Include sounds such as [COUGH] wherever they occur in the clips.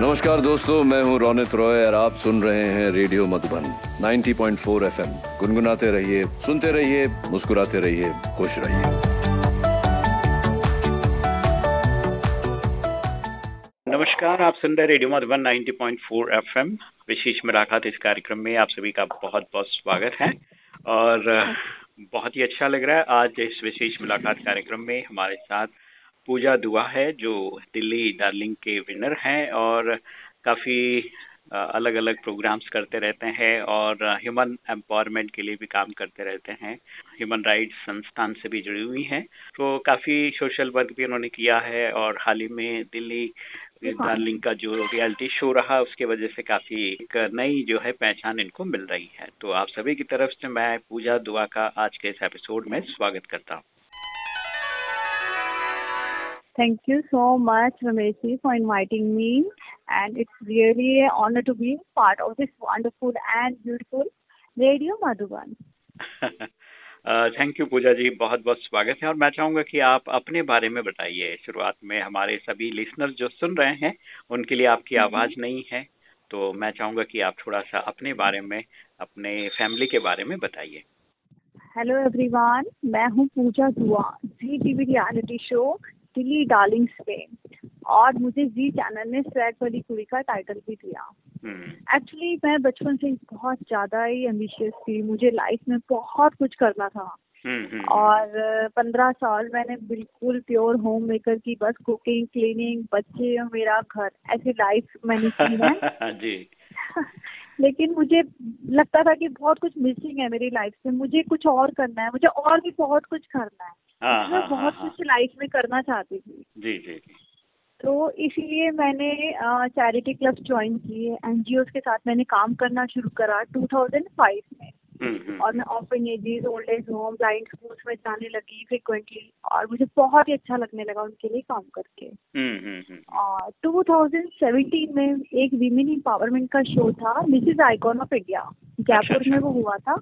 नमस्कार दोस्तों, मैं हूँ रौनित रॉय और आप सुन रहे हैं रेडियो मधुबन 90.4 एफएम। गुनगुनाते रहिए, सुनते रहिए, मुस्कुराते रहिए, खुश रहिए। नमस्कार, आप सुन रहे रेडियो मधुबन 90.4 एफएम। विशेष मुलाकात इस कार्यक्रम में आप सभी का बहुत बहुत स्वागत है और, बहुत ही अच्छा लग रहा है आज इस विशेष मुलाकात कार्यक्रम में हमारे साथ पूजा दुआ है जो दिल्ली डार्लिंग के विनर हैं और काफ़ी अलग अलग प्रोग्राम्स करते रहते हैं और ह्यूमन एम्पावरमेंट के लिए भी काम करते रहते हैं। ह्यूमन राइट्स संस्थान से भी जुड़ी हुई हैं। तो काफ़ी सोशल वर्क भी उन्होंने किया है और हाल ही में दिल्ली डार्लिंग का जो रियलिटी शो रहा उसके वजह से काफ़ी एक नई जो है पहचान इनको मिल रही है। तो आप सभी की तरफ़ से मैं पूजा दुआ का आज के इस एपिसोड में स्वागत करता हूँ। Thank you so much, Rameshi, for inviting me. And it's really an honor to be part of this wonderful and beautiful Radio Madhuban. Thank you Puja ji बहुत बहुत स्वागत है। और मैं चाहूँगा कि आप अपने बारे में बताइए। शुरुआत में हमारे सभी लिसनर जो सुन रहे हैं उनके लिए आपकी हम्म। आवाज़ नहीं है। तो मैं चाहूँगा कि आप थोड़ा सा अपने बारे में अपने फैमिली के बारे में बताइए। हेलो एवरीवन मैं हूँ Puja Dua ji TV reality show Delhi darlings पे। और मुझे जी चैनल ने स्वैग वाली कुड़ी का टाइटल भी दिया। Actually hmm. मैं बचपन से बहुत ज़्यादा ही एम्बिशियस थी। मुझे लाइफ में बहुत कुछ करना था। हम्म, और पंद्रह साल मैंने बिल्कुल प्योर होम मेकर की बस कुकिंग क्लीनिंग बच्चे और मेरा घर ऐसी लाइफ मैंने की है। [LAUGHS] जी। [LAUGHS] लेकिन मुझे लगता था कि बहुत कुछ मिसिंग है मेरी लाइफ से। मुझे कुछ और करना है। मुझे और भी बहुत कुछ करना है। हाँ, मैं हाँ, बहुत हाँ, कुछ लाइफ में करना चाहती थी। जी जी तो इसीलिए मैंने चैरिटी क्लब ज्वाइन किए। एनजीओ के साथ मैंने काम करना शुरू करा 2005 में। हम्म, हम्म, और मैं orphanages old age home blind schools में जाने लगी फ्रिक्वेंटली और मुझे बहुत ही अच्छा लगने लगा उनके लिए काम करके। हम्म, और 2017 में एक विमेन एम्पावरमेंट का शो था Mrs icon of India Jaipur में वो हुआ था।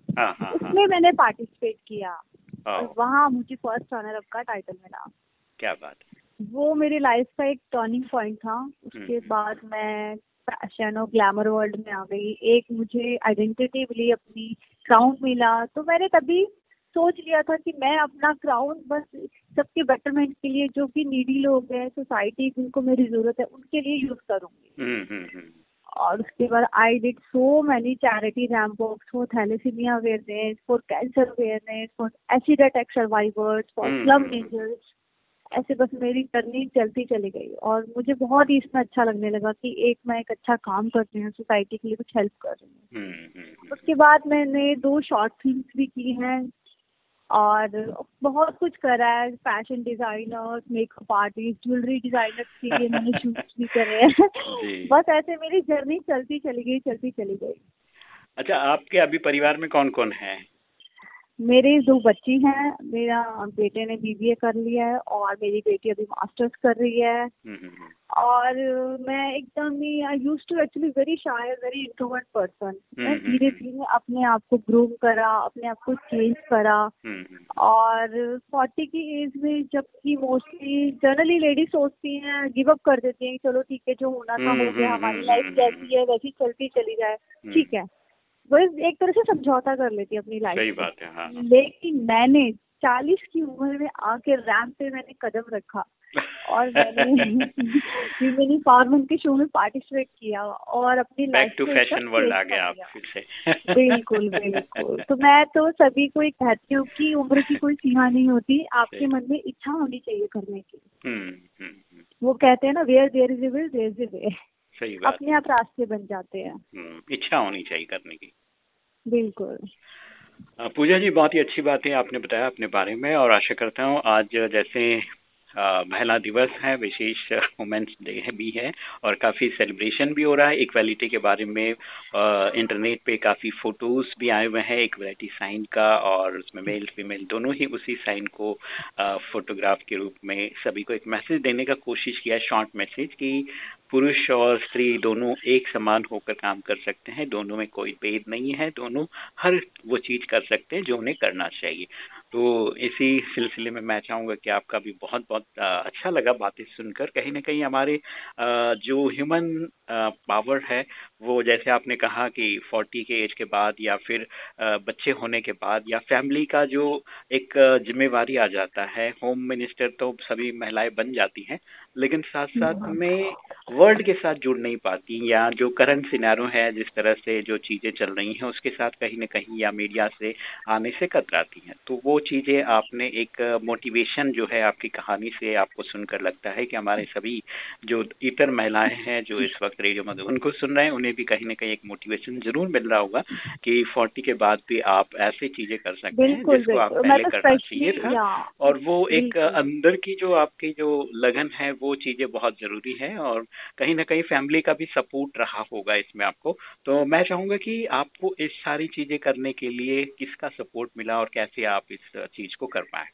उसमें मैंने पार्टिसिपेट किया। और वहाँ मुझे फ़र्स्ट रनर अप का टाइटल मिला। क्या बात वो मेरी लाइफ का एक टर्निंग पॉइंट था। उसके हम्म। बाद मैं फ़ैशन और ग्लैमर वर्ल्ड में आ गई। एक मुझे आइडेंटिटी मिली अपनी क्राउन मिला। तो मैंने तभी सोच लिया था कि मैं अपना क्राउन बस सबके बेटरमेंट के लिए जो भी नीडी लोग हैं सोसाइटी जिनको मेरी ज़रूरत है उनके लिए यूज़ करूँगी। हम्म, हम्म, और उसके बाद I did so many charity ramp walks for thalassaemia awareness for cancer awareness for acid attack survivors for slum rangers ऐसे बस मेरी जर्नी चलती चली गई और मुझे बहुत ही इसमें अच्छा लगने लगा कि एक मैं एक अच्छा काम कर रही हूँ सोसाइटी के लिए कुछ हेल्प कर रही हूँ। हम्म, हम्म, उसके बाद मैंने दो शॉर्ट फ़िल्म भी की हैं। और बहुत कुछ करा है fashion designer makeup artist jewellery designer के लिए मैंने [LAUGHS] शूट भी करे हैं। [LAUGHS] बस ऐसे मेरी जर्नी चलती चली गई चलती चली गई। अच्छा आपके अभी परिवार में कौन कौन है? मेरे दो बच्ची हैं मेरा बेटे ने बीबीए कर लिया है और मेरी बेटी अभी मास्टर्स कर रही है। हम्म, हम्म, हम्म। और मैं एकदम ही I use to actually very shy very introvert person मैं धीरे धीरे अपने आप को ग्रूम करा अपने आप को चेंज करा। और फोर्टी की एज में जबकि मोस्टली जनरली लेडीज़ सोचती हैं गिव अप कर देती हैं चलो ठीक है जो होना था हो गया हमारी लाइफ जैसी है वैसी चलती चली जाए। ठीक है। वो एक तरह से समझौता कर लेती अपनी लाइफ सही बात है हाँ, हाँ। लेकिन मैंने चालीस की उम्र में आके रैम पे मैंने कदम रखा और मैंने फार्मन के शो में पार्टिसिपेट किया और अपनी बैक टू फ़ैशन वर्ल्ड आ गया आप फिर से। बिल्कुल बिल्कुल। तो मैं तो सभी को एक कहती हूँ कि उम्र की कोई सीमा नहीं होती आपके मन में इच्छा होनी चाहिए करने की। हम्म, हम्म, हम्म। वो कहते हैं ना where there is a will there is a way सही बात अपने आप रास्ते बन जाते हैं। हम्म, इच्छा होनी चाहिए करने की। बिल्कुल। पूजा जी बहुत ही अच्छी बात है आपने बताया अपने बारे में और आशा करता हूँ आज जैसे महिला दिवस है, विशेष वुमेन्स डे भी है और काफ़ी सेलिब्रेशन भी हो रहा है। इक्वालिटी के बारे में इंटरनेट पे काफ़ी फ़ोटोज़ भी आए हुए हैं इक्वालिटी साइन का और उसमें मेल, फीमेल दोनों ही उसी साइन को फोटोग्राफ के रूप में सभी को एक मैसेज देने का कोशिश किया, शॉर्ट मैसेज कि पुरुष और स्त्री दोनों एक समान होकर काम कर सकते हैं, दोनों में कोई भेद नहीं है, दोनों हर वो चीज़ कर सकते हैं जो उन्हें करना चाहिए। तो इसी सिलसिले में मैं चाहूँगा कि आपका भी बहुत बहुत अच्छा लगा बातें सुनकर। कहीं ना कहीं हमारे जो ह्यूमन पावर है, वो जैसे आपने कहा कि फोर्टी के एज के बाद या फिर बच्चे होने के बाद या फैमिली का जो एक जिम्मेवारी आ जाता है होम मिनिस्टर तो सभी महिलाएँ बन जाती हैं। लेकिन साथ साथ में वर्ल्ड के साथ जुड़ नहीं पाती या जो करंट सिनारो है जिस तरह से जो चीज़ें चल रही हैं उसके साथ कहीं ना कहीं या मीडिया से आने से कतराती हैं। तो वो चीज़ें आपने एक मोटिवेशन जो है आपकी कहानी से आपको सुनकर लगता है कि हमारे सभी जो इतर महिलाएँ हैं जो इस वक्त रेडियो में उनको सुन रहे हैं उन्हें भी कहीं ना कहीं एक मोटिवेशन ज़रूर मिल रहा होगा कि फोर्टी के बाद भी आप ऐसी चीज़ें कर सकते हैं जिसको आप पहले तो करना चाहिए था। और वो एक अंदर की जो आपकी जो लगन है वो चीज़ें बहुत ज़रूरी हैं और कहीं ना कहीं फैमिली का भी सपोर्ट रहा होगा इसमें आपको। तो मैं चाहूँगा कि आपको इस सारी चीज़ें करने के लिए किसका सपोर्ट मिला और कैसे आप इस चीज़ को कर पाए?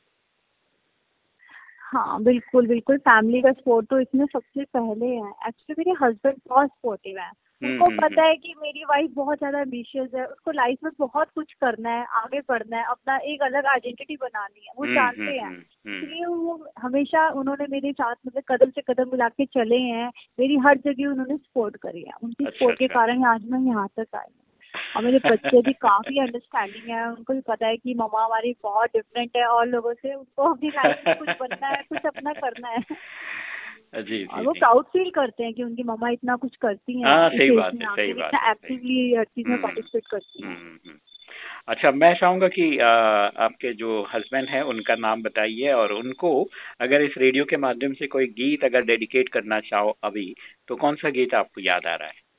हाँ बिल्कुल बिल्कुल। फैमिली का सपोर्ट तो इसमें सबसे पहले है। एक्चुअली मेरे हस्बैंड बहुत सपोर्टिव है। हम्म, उनको हम्म, पता हम्म। है कि मेरी वाइफ बहुत ज़्यादा एम्बिशियस है उसको लाइफ में बहुत कुछ करना है आगे बढ़ना है अपना एक अलग आइडेंटिटी बनानी है वो जानते हैं इसलिए वो हमेशा उन्होंने मेरे साथ मतलब कदम से कदम मिला के चले हैं मेरी हर जगह उन्होंने सपोर्ट करी है उनकी सपोर्ट अच्छा, के अच्छा। कारण आज मैं यहाँ तक आई और मेरे बच्चे भी काफ़ी [LAUGHS] अंडरस्टैंडिंग है उनको भी पता है कि मम्मा हमारी बहुत डिफरेंट है और लोगों से उनको अपनी लाइफ में कुछ बनना है कुछ अपना करना है [LAUGHS] जी, जी वो प्राउड फील करते हैं कि उनकी मम्मा इतना कुछ करती हैं हाँ, सही बात है सही बात एक्टिवली हर चीज़ में पार्टिसिपेट हम्म, करती हैं हम्म, हम्म। अच्छा मैं चाहूँगा कि आ, आपके जो हस्बैंड हैं उनका नाम बताइए और उनको अगर इस रेडियो के माध्यम से कोई गीत अगर डेडिकेट करना चाहो अभी तो कौन सा गीत आपको याद आ रहा है।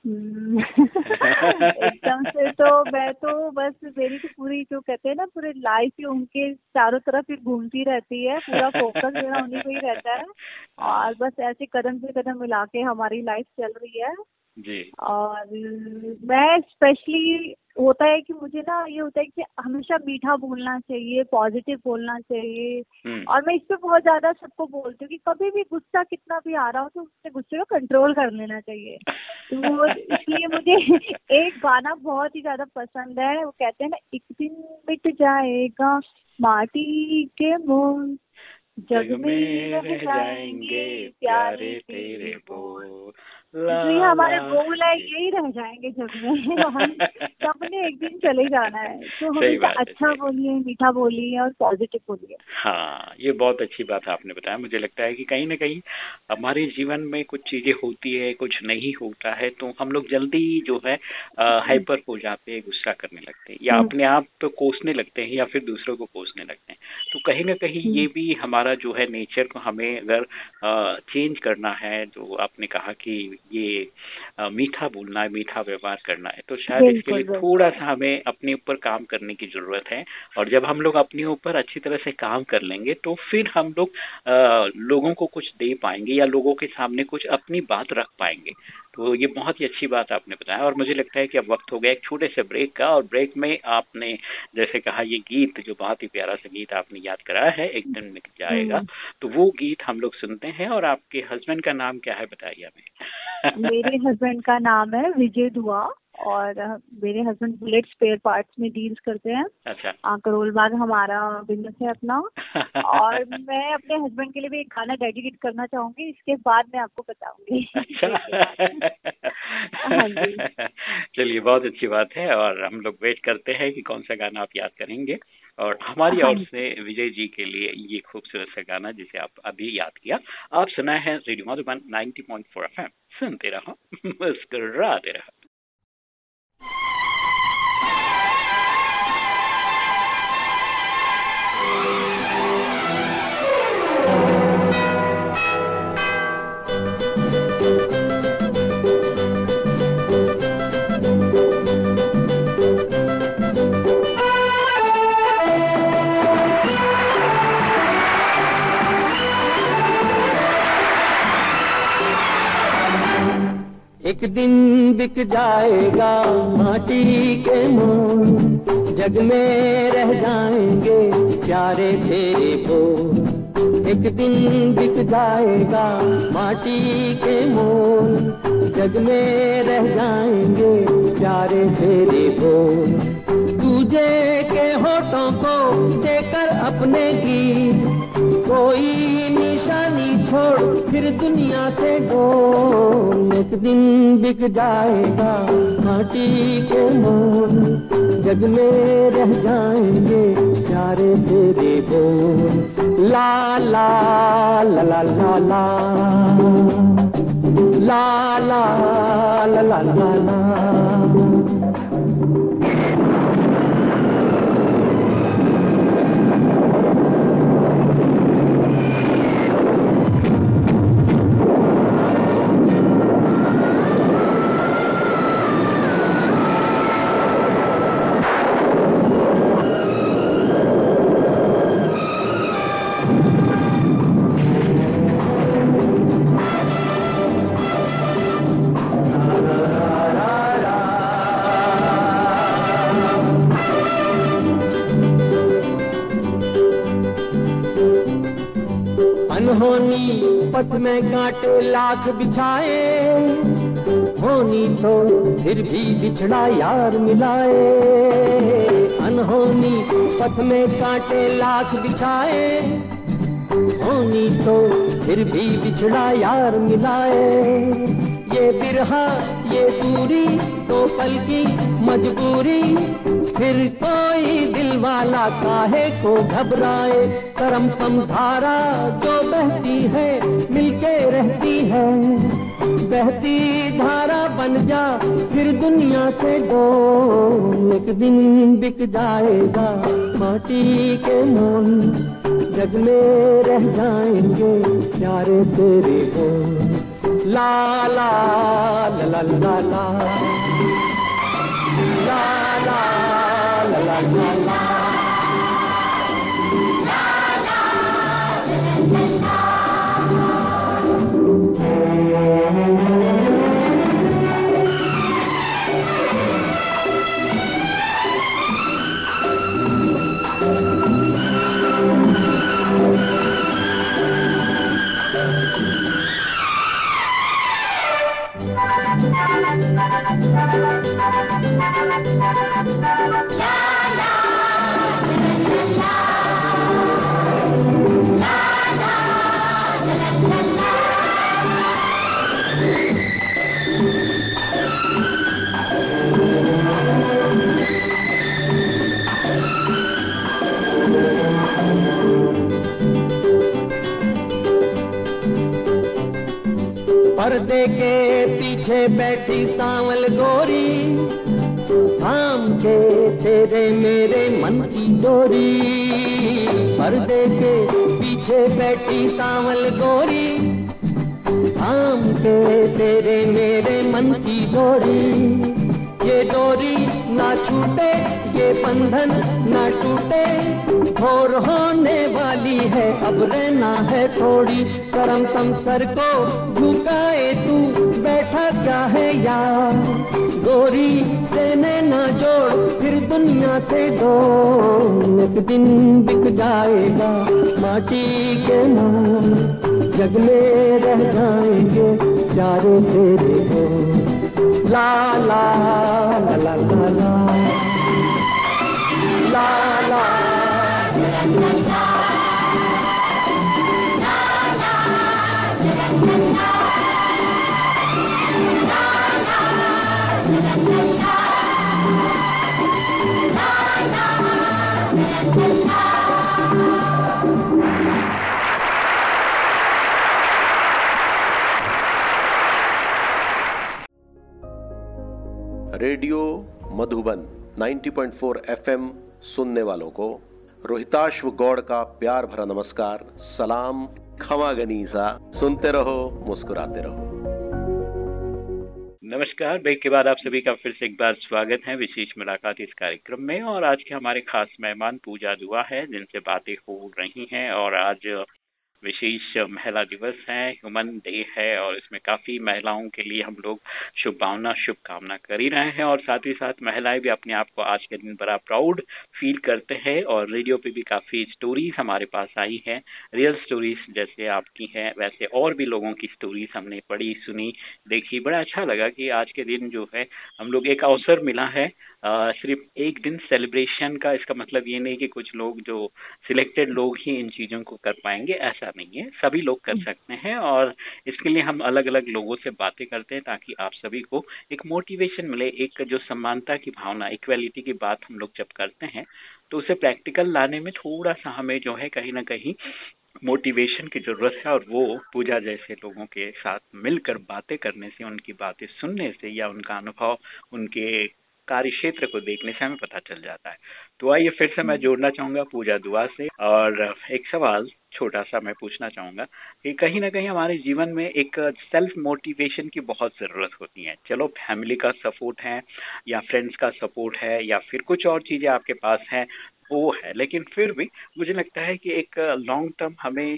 [LAUGHS] एकदम से तो मैं तो बस मेरी तो पूरी जो कहते हैं ना पूरे लाइफ ही उनके चारों तरफ़ ही घूमती रहती है पूरा फोकस मेरा उन्हीं पे ही रहता है। और बस ऐसे कदम से कदम मिला के हमारी लाइफ चल रही है। जी। और मैं स्पेशली होता है कि मुझे ना ये होता है कि हमेशा मीठा बोलना चाहिए पॉजिटिव बोलना चाहिए। हम्म। और मैं इस पे बहुत ज़्यादा सबको बोलती हूँ कि कभी भी गुस्सा कितना भी आ रहा हो तो उससे गुस्से को कंट्रोल कर लेना चाहिए। [LAUGHS] तो इसलिए मुझे एक गाना बहुत ही ज़्यादा पसंद है। वो कहते हैं ना एक दिन मिट जाएगा माटी के मोल जग में रह जाएँगे प्यारे तेरे बोल जी हमारे गोल है यही रह जाएँगे जब में सबने एक दिन चले जाना है। तो हमेशा अच्छा बोलिए मीठा बोलिए और पॉजिटिव बोलिए। हाँ ये बहुत अच्छी बात आपने बताया। मुझे लगता है कि कहीं ना कहीं हमारे जीवन में कुछ चीज़ें होती है कुछ नहीं होता है तो हम लोग जल्दी जो है हाइपर हो जाते हैं गुस्सा करने लगते हैं या हम्म। अपने आप तो कोसने लगते हैं या फिर दूसरों को कोसने लगते हैं। तो कहीं ना कहीं ये हम्म। भी हमारा जो है नेचर को हमें अगर चेंज करना है जो आपने कहा कि ये मीठा बोलना है मीठा व्यवहार करना है। तो शायद इसके लिए थोड़ा सा हमें अपने ऊपर काम करने की ज़रूरत है और जब हम लोग अपने ऊपर अच्छी तरह से काम कर लेंगे तो फिर हम लोग लोगों को कुछ दे पाएँगे या लोगों के सामने कुछ अपनी बात रख पाएँगे। तो ये बहुत ही अच्छी बात आपने बताया और मुझे लगता है कि अब वक्त हो गया एक छोटे से ब्रेक का और ब्रेक में आपने जैसे कहा ये गीत जो बहुत ही प्यारा सा गीत आपने याद कराया है एक दिन में जाएगा। हम्म। तो वो गीत हम लोग सुनते हैं और आपके हस्बैंड का नाम क्या है बताइए हमें। [LAUGHS] मेरे हस्बैंड का नाम है विजय दुआ। और मेरे हस्बैंड बुलेट स्पेयर पार्ट्स में डील्स करते हैं। अच्छा। करोल बाग हमारा बिज़नेस है अपना। [LAUGHS] और मैं अपने हस्बैंड के लिए भी एक गाना डेडिकेट करना चाहूँगी इसके बाद मैं आपको बताऊँगी। अच्छा। [LAUGHS] हाँ चलिए बहुत अच्छी बात है और हम लोग वेट करते हैं कि कौन सा गाना आप याद करेंगे। और हमारी हाँ ओर से विजय जी के लिए ये खूबसूरत सा गाना जिसे आप अभी याद किया आप सुना है रेडियो मधुबन 90.4 एफएम। सुनते रहो [LAUGHS] मुस्कुराते रहो। एक दिन बिक जाएगा माटी के मोल। जग में रह जाएँगे प्यारे तेरे को एक दिन बिक जाएगा माटी के मोल। जग में रह जाएँगे प्यारे तेरे को तुझे बातों को देकर अपने गीत। कोई निशानी छोड़, फिर दुनिया से दो एक दिन बिक जाएगा माटी के मोल। जग में रह जाएँगे प्यारे तेरे बोल। ला ला ला ला ला। ला ला ला ला ला ला। पथ में कांटे लाख बिछाए, होनी तो फिर भी बिछड़ा यार मिलाए। अनहोनी पथ में कांटे लाख बिछाए, होनी तो फिर भी बिछड़ा यार मिलाए। ये बिरहा, ये दूरी तो पल की मजबूरी, फिर कोई दिल वाला काहे को घबराए? करम पम धारा जो बहती है, मिलके रहती है। बहती धारा बन जा, फिर दुनिया से दो एक दिन बिक जाएगा माटी के मोल। जग में रह जाएँगे प्यारे तेरे को ला ला ला ला ला ला। ला la la la Mm-hmm. बैठी सांवल गोरी। थाम के तेरे मेरे मन की डोरी। पर्दे के पीछे बैठी सांवल गोरी। थाम के तेरे मेरे मन की डोरी। ये डोरी ना छूटे, ये बंधन ना टूटे। और होने वाली है, अब रहना है थोड़ी। करम तम सर को झुकाए दुनिया से दो एक दिन बिक जाएगा माटी के नाम जग में रह जाएँगे प्यारे तेरे हो। ला ला ला ला ला। ला ला, ला, ला, ला। रेडियो मधुबन 90.4 एफएम सुनने वालों को रोहिताश्व गौड़ का प्यार भरा नमस्कार, सलाम खमा गनीसा, सुनते रहो, मुस्कुराते रहो। नमस्कार, ब्रेक के बाद आप सभी का फिर से एक बार स्वागत है विशेष मुलाकात इस कार्यक्रम में और आज के हमारे खास मेहमान पूजा दुआ है, जिनसे बातें हो रही हैं और आज विशेष महिला दिवस है, ह्यूमन डे है और इसमें काफ़ी महिलाओं के लिए हम लोग शुभ भावना शुभकामना कर ही रहे हैं और साथ ही साथ महिलाएँ भी अपने आप को आज के दिन बड़ा प्राउड फील करते हैं और रेडियो पे भी काफ़ी स्टोरीज हमारे पास आई हैं। रियल स्टोरीज जैसे आपकी हैं वैसे और भी लोगों की स्टोरीज हमने पढ़ी सुनी देखी। बड़ा अच्छा लगा कि आज के दिन जो है हम लोग एक अवसर मिला है। आ, सिर्फ़ एक दिन सेलिब्रेशन का इसका मतलब ये नहीं कि कुछ लोग जो सिलेक्टेड लोग ही इन चीज़ों को कर पाएँगे ऐसा नहीं है। सभी लोग कर सकते हैं और इसके लिए हम अलग अलग लोगों से बातें करते हैं ताकि आप सभी को एक मोटिवेशन मिले एक जो समानता की भावना इक्वेलिटी की बात हम लोग जब करते हैं तो उसे प्रैक्टिकल लाने में थोड़ा सा हमें जो है कहीं ना कहीं मोटिवेशन की ज़रूरत है और वो पूजा जैसे लोगों के साथ मिलकर बातें करने से, उनकी बातें सुनने से या उनका अनुभव, उनके कार्य क्षेत्र को देखने से हमें पता चल जाता है। तो आइए फिर से मैं जोड़ना चाहूँगा पूजा दुआ से और एक सवाल छोटा सा मैं पूछना चाहूँगा कि कहीं ना कहीं हमारे जीवन में एक सेल्फ मोटिवेशन की बहुत ज़रूरत होती है। चलो फैमिली का सपोर्ट है या फ्रेंड्स का सपोर्ट है या फिर कुछ और चीज़ें आपके पास हैं, वो है। लेकिन फिर भी मुझे लगता है कि एक लॉन्ग टर्म हमें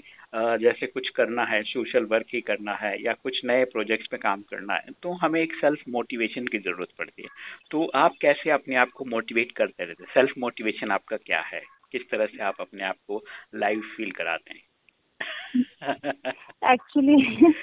जैसे कुछ करना है सोशल वर्क ही करना है या कुछ नए प्रोजेक्ट्स पे काम करना है तो हमें एक सेल्फ मोटिवेशन की ज़रूरत पड़ती है। तो आप कैसे अपने आप को मोटिवेट करते रहते सेल्फ मोटिवेशन आपका क्या है? किस तरह से आप अपने आप को लाइव फील कराते हैं? एक्चुअली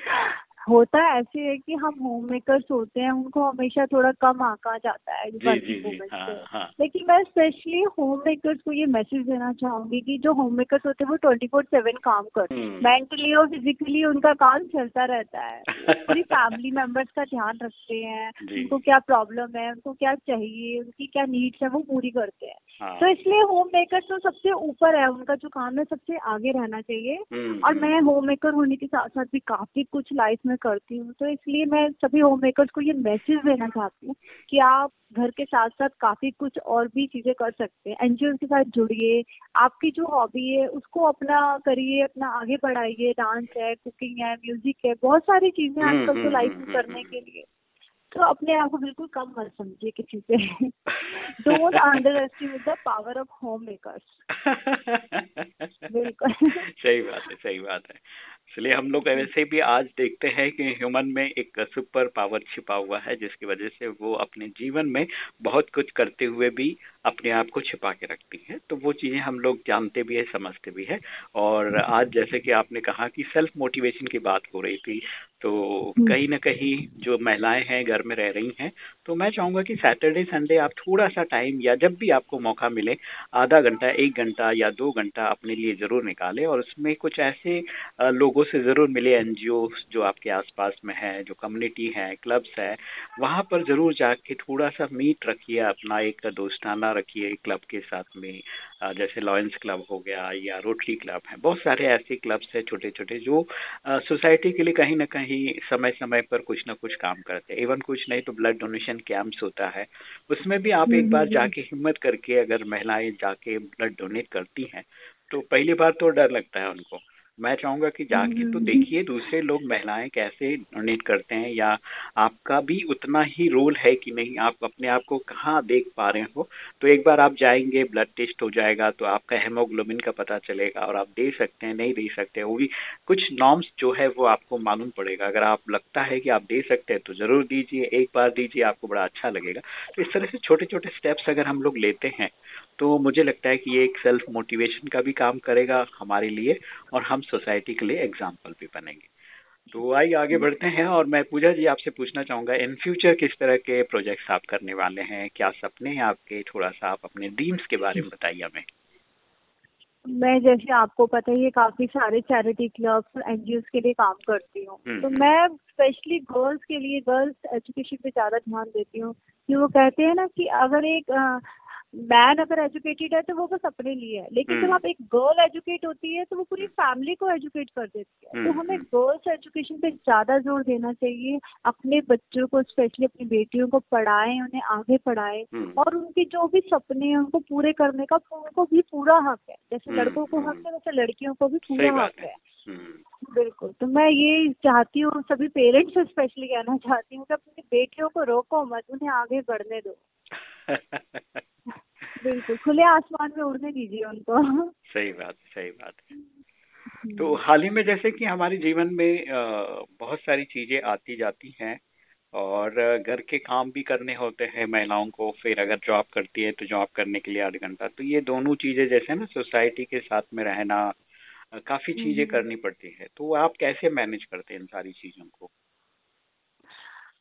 होता ऐसे है कि हम होम मेकर्स होते हैं उनको हमेशा थोड़ा कम आका जाता है जी, जी, जी, हाँ, हाँ. लेकिन मैं स्पेशली होम मेकर्स को ये मैसेज देना चाहूँगी कि जो होम मेकर्स होते हैं वो ट्वेंटी फोर सेवन काम करते हैं मेंटली हम्म। और फिजिकली उनका काम चलता रहता है [LAUGHS] पूरी फैमिली मेंबर्स का ध्यान रखते हैं उनको क्या प्रॉब्लम है उनको क्या चाहिए उनकी क्या नीड्स है वो पूरी करते हैं हाँ. तो इसलिए होम मेकर तो सबसे ऊपर है उनका जो काम है सबसे आगे रहना चाहिए हम्म, और हम्म। मैं होम मेकर होने के साथ साथ भी काफ़ी कुछ लाइफ में करती हूँ। तो इसलिए मैं सभी होम मेकर्स को ये मैसेज देना चाहती हूँ कि आप घर के साथ साथ काफ़ी कुछ और भी चीज़ें कर सकते हैं। एनजीओ के साथ जुड़िए आपकी जो हॉबी है उसको अपना करिए अपना आगे बढ़ाइए। डांस है कुकिंग है म्यूज़िक है बहुत सारी चीज़ें हम्म, आजकल तो लाइफ में करने के लिए। तो अपने आप को बिल्कुल कम मत समझिए किसी से। [LAUGHS] Estimate the power of homemakers बिल्कुल। सही बात है सही बात है। इसलिए हम लोग वैसे भी आज देखते हैं कि ह्यूमन में एक सुपर पावर छिपा हुआ है जिसकी वजह से वो अपने जीवन में बहुत कुछ करते हुए भी अपने आप को छिपा के रखती है। तो वो चीज़ें हम लोग जानते भी है समझते भी है। और आज जैसे कि आपने कहा कि सेल्फ मोटिवेशन की बात हो रही थी तो हम्म। कहीं ना कहीं जो महिलाएँ हैं घर में रह रही हैं तो मैं चाहूँगा कि सैटरडे संडे आप थोड़ा सा टाइम या जब भी आपको मौका मिले आधा घंटा एक घंटा या दो घंटा अपने लिए ज़रूर निकालें और उसमें कुछ ऐसे लोगों से ज़रूर मिले एन जो आपके आसपास में है जो कम्युनिटी है क्लब्स है वहाँ पर ज़रूर जाके थोड़ा सा मीट रखिए अपना एक दोस्ताना रखिए क्लब के साथ में जैसे लॉयंस क्लब हो गया या रोटरी क्लब है बहुत सारे ऐसे क्लब्स हैं छोटे छोटे जो सोसाइटी के लिए कहीं ना कहीं समय समय पर कुछ ना कुछ काम करते हैं। इवन कुछ नहीं तो ब्लड डोनेशन कैंप्स होता है। उसमें भी आप एक बार जाके हिम्मत करके अगर महिलाएँ जाके ब्लड डोनेट करती हैं तो पहली बार तो डर लगता है उनको। मैं चाहूँगा कि जाके तो हम्म। देखिए दूसरे लोग महिलाएँ कैसे डोनेट करते हैं या आपका भी उतना ही रोल है कि नहीं आप अपने आप को कहाँ देख पा रहे हो? तो एक बार आप जाएँगे ब्लड टेस्ट हो जाएगा तो आपका हेमोग्लोबिन का पता चलेगा और आप दे सकते हैं नहीं दे सकते वो भी कुछ नॉर्म्स जो है वो आपको मालूम पड़ेगा। अगर आप लगता है कि आप दे सकते हैं तो ज़रूर दीजिए एक बार दीजिए आपको बड़ा अच्छा लगेगा। तो इस तरह से छोटे छोटे स्टेप्स अगर हम लोग लेते हैं तो मुझे लगता है कि ये एक सेल्फ मोटिवेशन का भी काम करेगा हमारे लिए और हम सोसाइटी के लिए एग्ज़ाम्पल भी बनेंगे। तो आइए आगे बढ़ते हैं और मैं पूजा जी आपसे पूछना चाहूँगा इन फ्यूचर किस तरह के प्रोजेक्ट्स आप करने वाले हैं? क्या सपने हैं आपके? थोड़ा सा आप अपने ड्रीम्स के बारे में बताइए हमें। मैं जैसे आपको पता ही है काफ़ी सारे चैरिटी क्लब्स एनजीओ के लिए काम करती हूँ। हम्म, तो हम्म। मैं स्पेशली गर्ल्स के लिए गर्ल्स एजुकेशन पे ज़्यादा ध्यान देती हूँ कि वो कहते हैं ना कि अगर एक मैन अगर एजुकेटेड है तो वो बस अपने लिए है। लेकिन जब हम्म। आप एक गर्ल एजुकेट होती है तो वो पूरी फैमिली को एजुकेट कर देती है। तो हम्म, हमें गर्ल्स हम्म। एजुकेशन पे ज़्यादा ज़ोर देना चाहिए अपने बच्चों को स्पेशली अपनी बेटियों को पढ़ाएँ उन्हें आगे पढ़ाएँ और उनके जो भी सपने हैं उनको पूरे करने का उनको भी पूरा हक है। जैसे लड़कों को हक है वैसे लड़कियों को भी पूरा हक है। बिल्कुल। तो मैं ये चाहती हूँ सभी पेरेंट्स से स्पेशली कहना चाहती हूँ कि अपनी बेटियों को रोको मत उन्हें आगे बढ़ने दो। बिल्कुल खुले आसमान में उड़ने दीजिए उनको। सही बात सही बात। तो हाल ही में जैसे कि हमारे जीवन में बहुत सारी चीज़ें आती जाती हैं और घर के काम भी करने होते हैं महिलाओं को फिर अगर जॉब करती है तो जॉब करने के लिए आध घंटा। तो ये दोनों चीज़ें जैसे ना सोसाइटी के साथ में रहना काफ़ी चीज़ें हम्म। करनी पड़ती है। तो आप कैसे मैनेज करते हैं इन सारी चीज़ों को?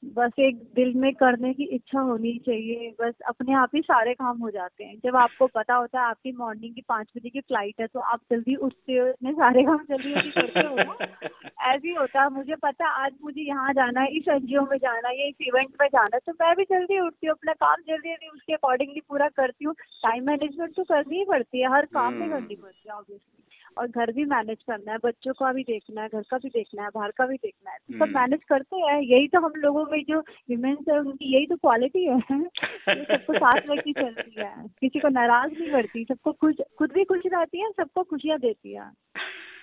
बस एक दिल में करने की इच्छा होनी चाहिए। बस अपने आप ही सारे काम हो जाते हैं। जब आपको पता होता है आपकी मॉर्निंग की पाँच बजे की फ़्लाइट है तो आप जल्दी उठते हो इतने सारे काम जल्दी जल्दी करते हो [LAUGHS] ऐसे ही होता है। मुझे पता आज मुझे यहाँ जाना है इस एनजीओ में जाना है इस इवेंट में जाना है तो मैं भी जल्दी उठती हूँ अपना काम जल्दी जल्दी उसके अकॉर्डिंगली पूरा करती हूँ। टाइम मैनेजमेंट तो करनी ही पड़ती है हर काम में करनी हम्म। पड़ती है ऑब्वियसली और घर भी मैनेज करना है बच्चों का भी देखना है घर का भी देखना है बाहर का भी देखना है। तो सब मैनेज हम्म। करते हैं यही तो हम लोगों में जो विमेन्स है उनकी यही तो क्वालिटी है। [LAUGHS] सबको साथ लेके चलती है। किसी को नाराज़ नहीं करती सबको खुश खुद भी खुश रहती है सबको खुशियाँ देती है।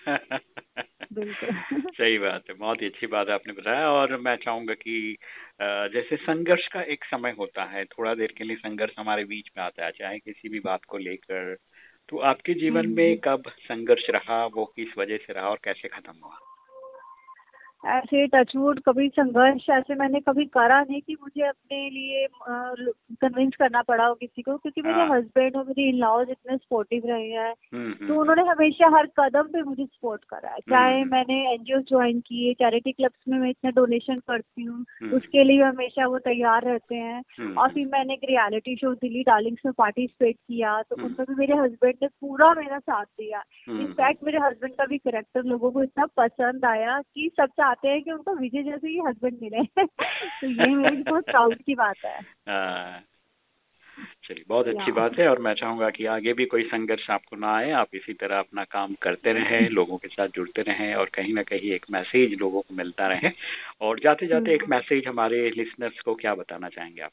[LAUGHS] सही बात है बहुत ही अच्छी बात आपने बताया और मैं चाहूँगा कि जैसे संघर्ष का एक समय होता है थोड़ा देर के लिए संघर्ष हमारे बीच में आता है चाहे किसी भी बात को लेकर तो आपके जीवन में हम्म। कब संघर्ष रहा वो किस वजह से रहा और कैसे खत्म हुआ ऐसे टचवुड कभी संघर्ष ऐसे मैंने कभी करा नहीं कि मुझे अपने लिए कन्विंस करना पड़ा हो किसी को क्योंकि मेरे हस्बैंड हाँ। और मेरे इन लॉज इतने सपोर्टिव रहे हैं। हम्म, तो हम्म। उन्होंने हमेशा हर कदम पे मुझे सपोर्ट करा है। चाहे हम्म, मैंने एनजीओ ज्वाइन किए चैरिटी क्लब्स में मैं इतना डोनेशन करती हूँ उसके लिए हमेशा वो तैयार रहते हैं। और फिर मैंने एक रियलिटी शो दिल्ली डार्लिंग्स में पार्टिसिपेट किया तो उनका भी मेरे हस्बैंड ने पूरा मेरा साथ दिया। इनफैक्ट मेरे हस्बैंड का भी करेक्टर लोगों को इतना पसंद आया कि सब चाहते हैं कि उनको विजय जैसे ही हस्बैंड मिले। [LAUGHS] तो ये मेरी बहुत प्राउड की बात है। [LAUGHS] हाँ। चलिए बहुत अच्छी बात है और मैं चाहूँगा कि आगे भी कोई संघर्ष आपको ना आए। आप इसी तरह अपना काम करते रहें [LAUGHS] लोगों के साथ जुड़ते रहें और कहीं ना कहीं एक मैसेज लोगों को मिलता रहे। और जाते जाते एक मैसेज। हमारे लिसनर्स को क्या बताना चाहेंगे आप?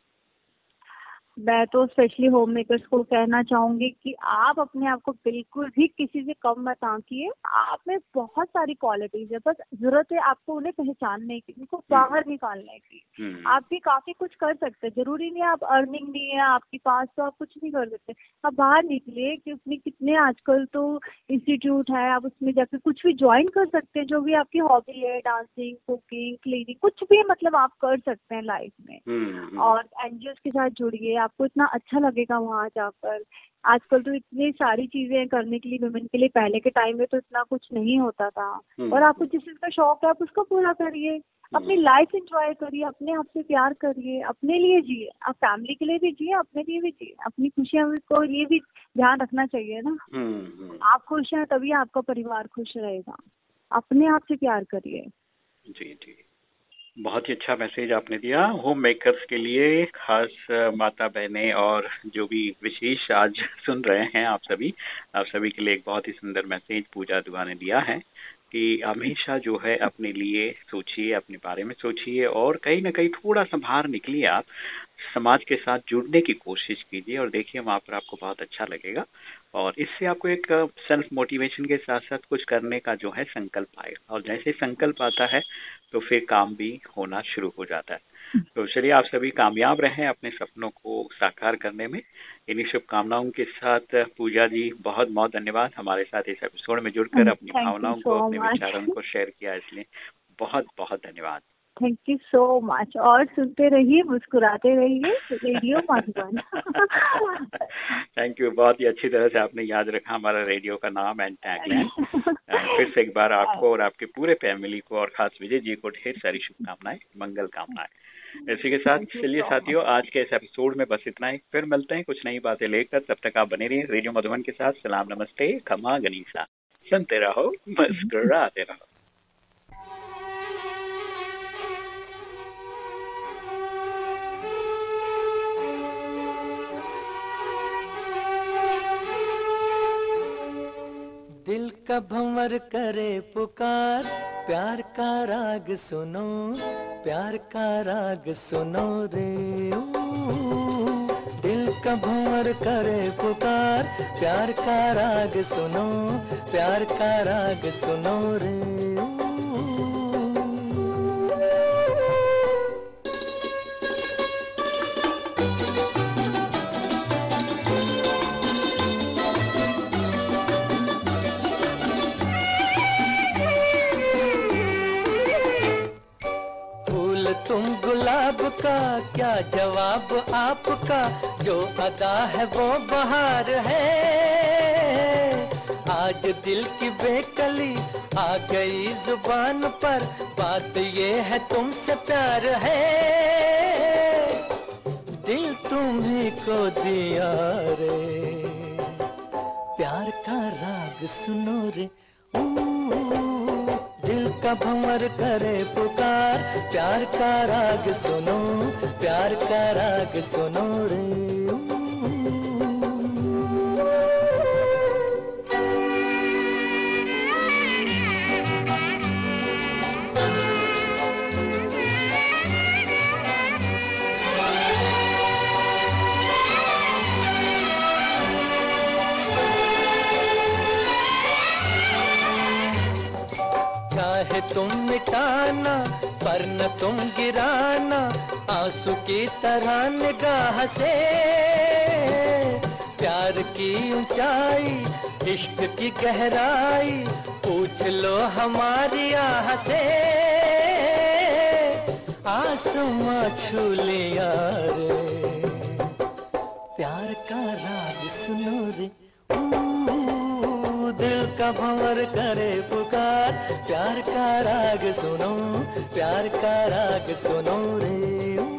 मैं तो स्पेशली होम मेकर्स को कहना चाहूँगी कि आप अपने आप को बिल्कुल भी किसी से कम मत आंकिए। आप में बहुत सारी क्वालिटीज है बस ज़रूरत है आपको उन्हें पहचानने की उनको हम्म। बाहर निकालने की। हम्म। आप भी काफ़ी कुछ कर सकते हैं। ज़रूरी नहीं आप अर्निंग नहीं है आपके पास तो आप कुछ नहीं कर सकते। आप बाहर निकलिए कि उसमें कितने आजकल तो इंस्टीट्यूट है आप उसमें जाकर कुछ भी ज्वाइन कर सकते हैं जो भी आपकी हॉबी है डांसिंग कुकिंग क्लीनिंग कुछ भी मतलब आप कर सकते हैं लाइफ में। हम्म, और एनजीओ के साथ जुड़िए आपको इतना अच्छा लगेगा वहाँ जाकर। आजकल तो इतनी सारी चीज़ें करने के लिए वुमेन के लिए। पहले के टाइम में तो इतना कुछ नहीं होता था। हम्म। और आपको जिस चीज़ का शौक है आप उसको पूरा करिए। अपनी लाइफ एंजॉय करिए अपने आप से प्यार करिए अपने लिए जिए। आप फैमिली के लिए भी जिए अपने लिए भी जिए। अपनी खुशियाँ को ये भी ध्यान रखना चाहिए ना। हम्म, हम्म। आप खुश हैं तभी आपका परिवार खुश रहेगा। अपने आप से प्यार करिए। जी जी। बहुत ही अच्छा मैसेज आपने दिया। होम मेकर्स के लिए खास माता बहने और जो भी विशेष आज सुन रहे हैं आप सभी आप सभी के लिए एक बहुत ही सुंदर मैसेज पूजा दुआ ने दिया है। कि हमेशा जो है अपने लिए सोचिए, अपने बारे में सोचिए और कहीं ना कहीं थोड़ा सा बाहर निकलिए आप, समाज के साथ जुड़ने की कोशिश कीजिए और देखिए वहाँ पर आपको बहुत अच्छा लगेगा और इससे आपको एक सेल्फ मोटिवेशन के साथ साथ कुछ करने का जो है संकल्प आएगा और जैसे संकल्प आता है तो फिर काम भी होना शुरू हो जाता है। [LAUGHS] तो चलिए आप सभी कामयाब रहें अपने सपनों को साकार करने में। इन्हीं शुभकामनाओं के साथ पूजा जी बहुत बहुत धन्यवाद हमारे साथ इस एपिसोड में जुड़कर अपनी भावनाओं को अपने विचारों को शेयर किया इसलिए। बहुत बहुत धन्यवाद। थैंक यू सो मच और सुनते रहिए मुस्कुराते रहिए रेडियो मधुबन थैंक यू बहुत ही अच्छी तरह से आपने याद रखा हमारा रेडियो का नाम एंड टैगलाइन फिर से एक बार आपको और आपके पूरे फैमिली को और खास विजय जी को ढेर सारी शुभकामनाएँ मंगल कामनाएँ. इसी के साथ चलिए साथियों आज के इस एपिसोड में बस इतना ही. फिर मिलते हैं कुछ नई बातें लेकर. तब तक आप बने रहिए रेडियो मधुबन के साथ. सलाम नमस्ते खमा गनीसा. सुनते रहो मुस्कुराते रहो. दिल का भंवर करे पुकार, प्यार का राग सुनो, प्यार का राग सुनो रे दिल का भंवर करे पुकार, प्यार का राग सुनो, प्यार का राग सुनो रे। का क्या जवाब आपका? जो अदा है वो बहार है। आज दिल की बेकली आ गई ज़ुबान पर। बात ये है तुमसे प्यार है। दिल तुम्ही को दिया रे। प्यार का राग सुनो रे। दिल का भंवर करे पुकार। प्यार का राग सुनो प्यार का राग सुनो रे। मिटाना पर न तुम गिराना, आँसू की तरह निगाह से। प्यार की ऊंचाई, इश्क की गहराई, पूछ लो हमारी आह से। आसमां छू लिया रे प्यार का राग सुनो रे। दिल का भंवर करे पुकार। प्यार का राग सुनो प्यार का राग सुनो रे।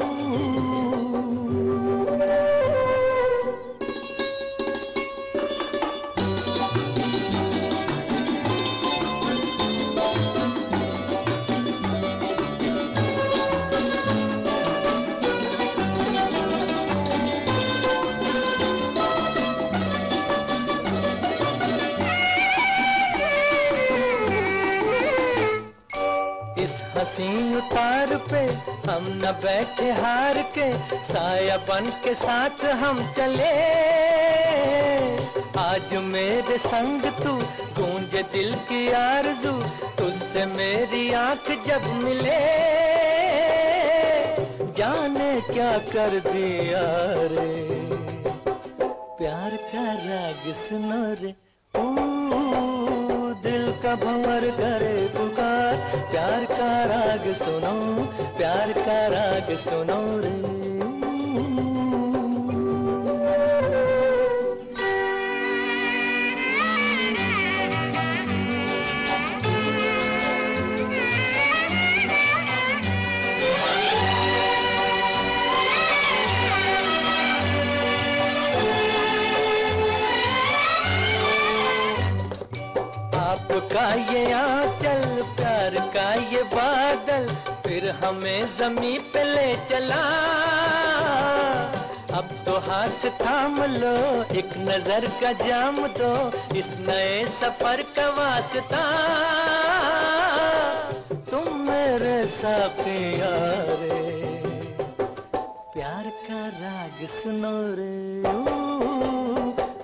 हसी उतार पे हम न बैठे हार के, साया बन के साथ हम चले। आज मेरे संग तू गूंज दिल की आरज़ू, तुझसे मेरी आँख जब मिले। जाने क्या कर दिया रे, प्यार का राग सुनो रे। ओ दिल का भंवर करे पुकार प्यार का राग सुनो प्यार का राग सुनो रे। आपका ये आंचल फिर हमें जमी पे ले चला। अब तो हाथ थाम लो, एक नज़र का जाम दो, इस नए सफ़र का वास्ता। तुम मेरे साथिया रे प्यार का राग सुनो रे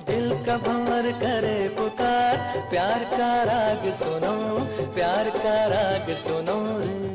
दिल का भंवर करे पुकार, प्यार का राग सुनो, प्यार का राग सुनो रे।